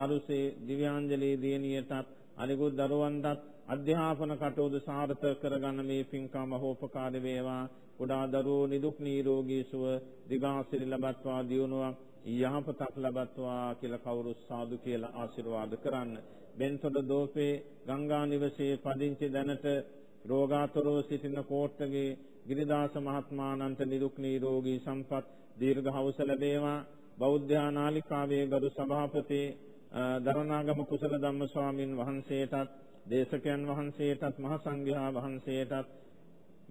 අරුසේ දිව්‍යාංජලී දියණියටත් අනිකුත් දරුවන්ටත් අධ්‍යාපන කටයුතු සාර්ථක කරගන්න මේ පින්කම මහෝපකාරී වේවා. කුඩා දරුවෝ නිදුක් නිරෝගී සුව දිගාසිරි ලබත්වා දියුණුවක් යහපතක් ලබත්වා කියලා කවුරු සාදු කියලා ආශිර්වාද කරන්න. බෙන්තොඩ දෝපේ ගංගා නිවසේ පදිංචි දැනට රෝගාතුරව සිටින කෝට්ටගේ ගිරිදාස මහත්මාණන්ට නිදුක් නිරෝගී සම්පත් දීර්ඝවස ලැබේවා. බෞද්ධ නාලිකාවේ ගරු සභාපති දරණාගම කුසල ධම්ම ස්වාමින් වහන්සේටත් දේශකයන් වහන්සේටත් මහ සංඝයා වහන්සේටත්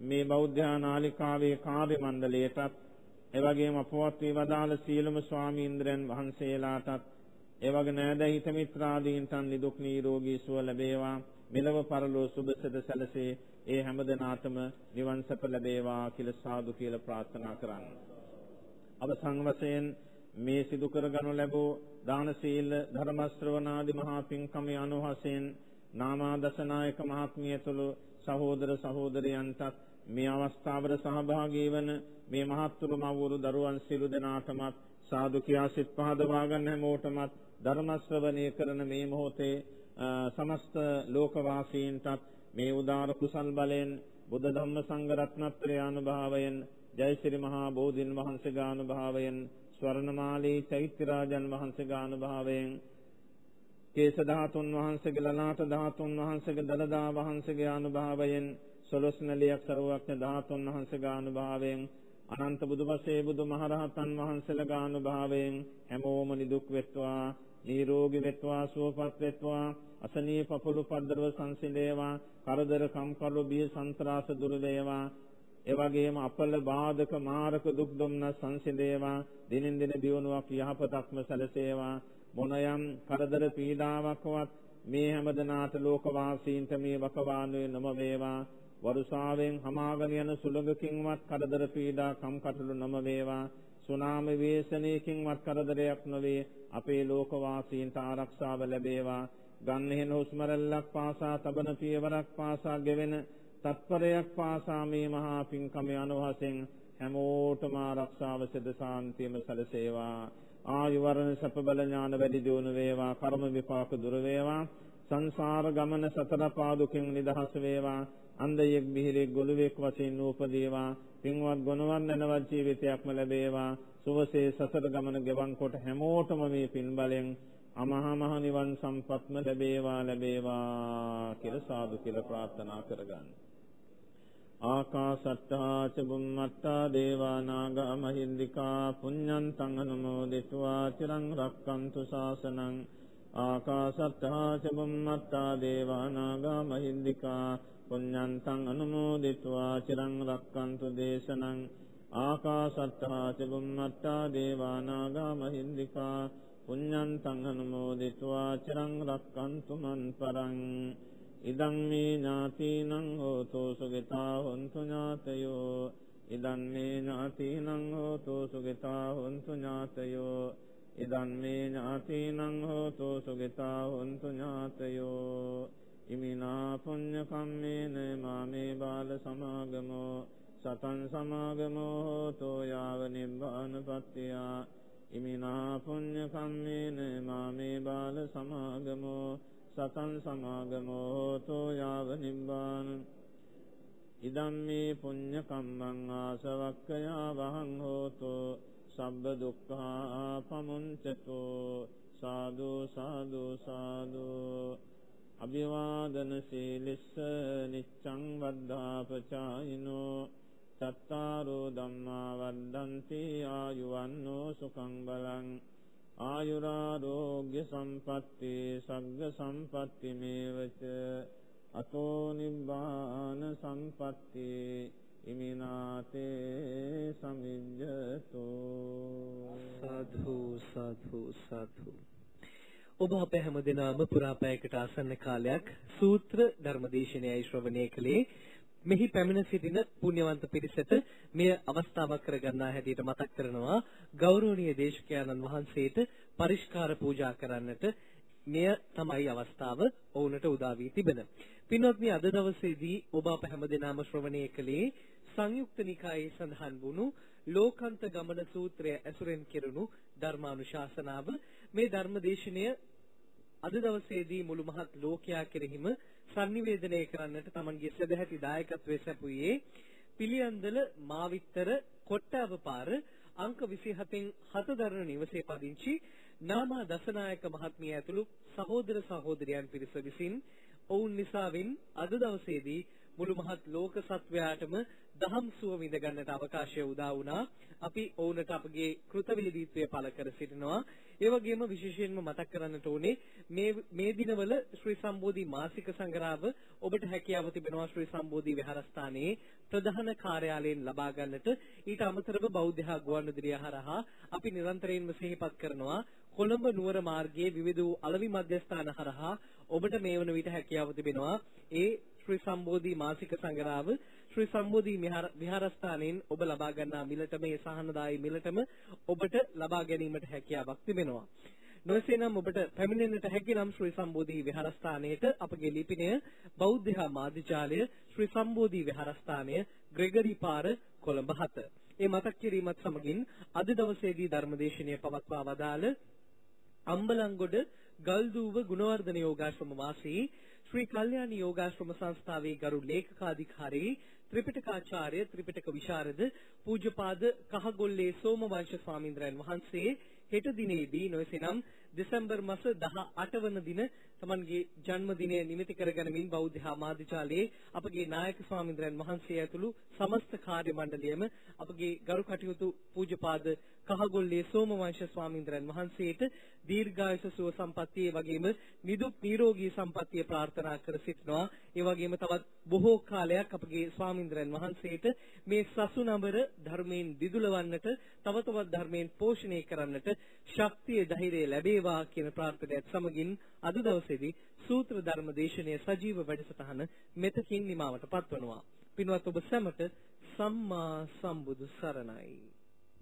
මේ බෞද්ධ නාලිකාවේ කාර්ය මණ්ඩලයටත් එවැගේම අපවත් වී වදාළ සියලුම ස්වාමීන්ද්‍රයන් වහන්සේලාටත් එවැගේ නෑද හිත මිත්‍රාදීන්ට නිදුක් නිරෝගී සුව ලැබේවා මෙලව පරලෝ සුබසද සැලසේ ඒ හැමදෙනාටම නිවන් සප ලැබේවා කියලා සාදු කියලා ප්‍රාර්ථනා කරන්න. අවසන් වශයෙන් මේ සිදු කරගනු ලැබූ දාන සීල ධර්ම ශ්‍රවණාදී මහා පින්කමේ අනුහසෙන් නාමාදසනායක මහත්මියතුළු සහෝදර සහෝදරයන්ටත් මේ අවස්ථාවට සහභාගී වන මේ මහත්තුරු මව්වරු දරුවන් සිළු දෙනාටමත් සාදු කියා සිත් පහදවා ගන්න හැමෝටමත් ධර්ම ශ්‍රවණය කරන මේ මොහොතේ සමස්ත ලෝකවාසීන්ටත් මේ උදාර කුසල් බලෙන් බුද්ධ ධම්ම සංඝ රත්නත්‍රය අනුභවයෙන් ජයශ්‍රී මහා බෝධින් වහන්සේගේ අනුභවයෙන් ස්වර්ණමාලී චෛත්‍ය රාජන් වහන්සේගේ අනුභවයෙන් කේස ධාතුන් වහන්සේගේ ලලාට ධාතුන් වහන්සේගේ දලදා වහන්සේගේ අනුභවයෙන් සොළොස්නලියක් සරුවක්න ධාතුන් වහන්සේගේ අනුභවයෙන් අනන්ත බුදුපසේ බුදුමහරහතන් වහන්සේලාගේ අනුභවයෙන් හැමෝම නිදුක් වෙත්වා නිරෝගී වෙත්වා සුවපත් වෙත්වා අසනීය පපුළු පද්දරව සංසිඳේවා කරදර කම්කරු බිය සන්ත්‍රාස දුර වේවා එවැගේම අපල බාධක මාරක දුක් දුම්න සංසිඳේවා දිනින් දින දියුණුවක් යහපතක්ම සැලසේවා. මොනයම් කරදර පීඩාවක්වත් මේ හැමදනාට ලෝකවාසීන්ට මේ වකවානුවේ නම වේවා වරුසාවෙන් හමාගෙන යන සුළඟකින්වත් කරදර පීඩා කම්කටොළු නම වේවා සුනාමි වේසණයකින්වත් කරදරයක් නොවේ. අපේ ලෝකවාසීන්ට ආරක්ෂාව ලැබේවා. ගන්නහෙන හුස්ම රැල්ලක් පාසා තබන පියවරක් පාසා ගෙවෙන තත්පරයක් පාසා මේ මහා පින්කම අනුහසෙන් හැමෝටම ආරක්ෂාව සද සාන්තියම සැලසේවා. ආයු වරණ සැප බල ඥාන වැඩි දියුණු වේවා. කර්ම විපාක දුර වේවා. සංසාර ගමන සතර පාදුකින් නිදහස් වේවා. අන්ධයෙක් බිහිරෙක් ගොළුෙක් වශයෙන් නූපදේවා. පින්වත් ගුණවත් නැනවත් ජීවිතයක්ම ලැබේවා. සුවසේ සසර ගමන ගෙවන් කොට හැමෝටම මේ පින් බලෙන් අමහා මහ නිවන් සම්පත්ම ලැබේවා ලැබේවා කියලා සාදු කියලා ප්‍රාර්ථනා කරගන්න. ආකාසට්ටා ච බුම්මට්ටා දේවා නාග මහින්దికා පුඤ්ඤන්තං අනුමෝදිත्वा චිරං රක්칸තු ශාසනං ආකාසට්ටා ච බුම්මට්ටා දේවා නාග මහින්దికා පුඤ්ඤන්තං අනුමෝදිත्वा චිරං රක්칸තු දේශනං ආකාසට්ටා ච බුම්මට්ටා දේවා නාග මහින්దికා පුඤ්ඤන්තං අනුමෝදිත्वा චිරං රක්칸තු මන්පරං ඉදං මේ ඥාතිනං හෝතෝ සුගතා හොන්තු ඥාතයෝ. ඉදං මේ ඥාතිනං හෝතෝ සුගතා හොන්තු ඥාතයෝ. ඉදං මේ ඥාතිනං හෝතෝ සුගතා හොන්තු ඥාතයෝ. ඉමිනා පුඤ්ඤ කම්මේන මාමේ බාල සමාගමෝ. සතං සමාගමෝ හෝතෝ යාව නිබ්බානපත්තියා. ඉමිනා පුඤ්ඤ කම්මේන මාමේ බාල සමාගමෝ. සතං සමාගමෝ හෝතෝ යාව නිබ්බාන. ඉදම් මේ පුඤ්ඤ කම්මං ආසවක්ඛයා වහං හෝතෝ. සබ්බ දුක්ඛා පමුංචතෝ. සාදු සාදු සාදු. අභිවාදන සීලිස්ස නිච්ඡං වද්ධාපචායිනෝ. චත්තාරෝ ධම්මා වද්දන්ති ආයුවන්නෝ සුඛං බලං. ආයුරාෝග්‍ය සම්පatti සග්ග සම්පatti මේවච. අතෝ නිබ්බාන සම්පatti ඉමිනාතේ සමිජ්ජතෝ. සාධු සාධු සාධු ඔබ අප හැමදෙනාම පුරා පැයකට ආසන්න කාලයක්. සූත්‍ර ධර්මදේශනයයි ශ්‍රවණය කළේ. මෙහි පැමිණ සිටින පුණ්‍යවන්ත පිරිසට මෙය අවස්ථාවක් කරගන්නා හැටියට මතක් කරනවා ගෞරවනීය දේශකයන්න් වහන්සේට පරිස්කාර පූජා කරන්නට මෙය තමයි අවස්ථාව ඔවුන්ට උදා වී තිබෙන. පින්වත්නි අද දවසේදී ඔබ අප හැමදෙනාම ශ්‍රවණය කළේ සංයුක්ත නිකායේ සඳහන් වුණු ලෝකාන්ත ගමන සූත්‍රය ඇසුරෙන් කෙරුණු ධර්මානුශාසනාව මේ ධර්මදේශනය අද දවසේදී මුළු මහත් ලෝකයා කෙරෙහිම sannivedanaya කරන්නට Tamanගේ සදැහැති දායකත්වයේ සැපුවේ පිළියන්දල මාවිත්තර කොට්ටාව පාර අංක 27න් 7 දරන නිවසේ පදිංචි නාමා දසනායක මහත්මිය ඇතුළු සහෝදර සහෝදරයන් පිරිස විසින් ඔවුන් නිසාවෙන් අද දවසේදී මුළු මහත් ලෝක සත්වයාටම දහම් සුව විඳ ගන්නට අවකාශය උදා වුණා. අපි ඔවුන්ට අපගේ කෘතවිලිදීත්වය පළ කර සිටිනවා. ඒ වගේම විශේෂයෙන්ම මතක් කරන්නට ඕනේ මේ මේ දිනවල ශ්‍රී සම්බෝධි මාසික සංග්‍රහව ඔබට හැකියාව තිබෙනවා ශ්‍රී සම්බෝධි විහාරස්ථානයේ ප්‍රධාන කාර්යාලයෙන් ලබා ගන්නට. ඊට අමතරව බෞද්ධ ගුවන්විදුලිය හරහා අපි නිරන්තරයෙන්ම සිහිපත් කරනවා කොළඹ නුවර මාර්ගයේ විවිධ වූ අලවි මධ්‍යස්ථාන හරහා ඔබට මේ වන විට හැකියාව තිබෙනවා ඒ ශ්‍රී සම්බෝධි මාසික සංග්‍රහව ශ්‍රී සම්බෝධි විහාරස්ථානයෙන් ඔබ ලබා ගන්නා මිලටම ඒ සහනදායි මිලටම ඔබට ලබා ගැනීමට හැකියාවක් තිබෙනවා. නොයසේනම් ඔබට පැමිණෙන්නට හැකි නම් ශ්‍රී සම්බෝධි විහාරස්ථානයේට අපගේ ලිපිනය බෞද්ධ මාධ්‍යාලය ශ්‍රී සම්බෝධි විහාරස්ථානය ග්‍රෙගරි පාර කොළඹ 7. ඒ මතක් කිරීමත් සමගින් අද දවසේදී ධර්මදේශනය පවත්වා වදාළ අම්බලන්ගොඩ ගල්දුව ගුණවර්ධන යෝගාශ්‍රම වාසී ශ්‍රී කල්යාණි යෝගාශ්‍රම සංස්ථාවේ ගරු ලේකකාධිකාරී ත්‍රිපිටකාචාර්ය ත්‍රිපිටක විශාරද පූජ්‍යපාද කහගොල්ලේ සෝමවංශ ස්වාමීන්ද්‍රයන් වහන්සේ හෙට දිනේදී නොයසේනම් දෙසැම්බර් මාස 18 වන දින තමන්ගේ ජන්මදිනය නිමිති කරගනිමින් බෞද්ධ ආමාත්‍යාලයේ අපගේ නායක ස්වාමීන්ද්‍රයන් වහන්සේ ඇතුළු සමස්ත කාර්ය මණ්ඩලයම අපගේ ගරු කටයුතු පූජ්‍යපාද කහගොල්ලේ සෝමවංශ ස්වාමීන්ද්‍රයන් වහන්සේට දීර්ඝායුෂ සුව සම්පන්නිය වගේම නිදුක් නිරෝගී සම්පන්නිය ප්‍රාර්ථනා කර සිටිනවා. ඒ වගේම තවත් බොහෝ කාලයක් අපගේ ස්වාමීන්ද්‍රයන් වහන්සේට මේ සසුනඹර ධර්මයෙන් දිදුලවන්නට තව තවත් ධර්මයෙන් පෝෂණය කරන්නට ශක්තිය ධෛර්යය ලැබේවා කියන ප්‍රාර්ථනාවත් සමගින් අද දවසේදී සූත්‍ර ධර්ම දේශනය සජීව වැඩසටහන මෙතකින් නිමවට පත්වනවා. පින්වත් ඔබ සැමට සම්මා සම්බුදු සරණයි